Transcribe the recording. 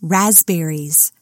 raspberries.